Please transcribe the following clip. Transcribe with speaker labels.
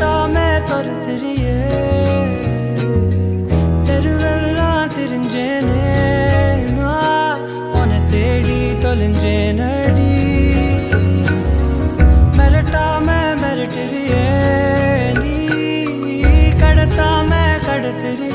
Speaker 1: ਤਾਂ ਮੈਂ ਤੁਰ ਤੇਰੀਏ ਤੇਰੇ ਵੱਲਾਂ ਤਿਰੰਜੇ ਨੇ ਨਾ ਉਹਨੇ ਤੇੜੀ ਤੋਲੰਜੇ ਨੜੀ ਮਰਟਾ ਮੈਂ ਮਰਟ ਦੀਏ ਨੀ ਕੜਤਾ ਮੈਂ ਕੜ ਤੇਰੀ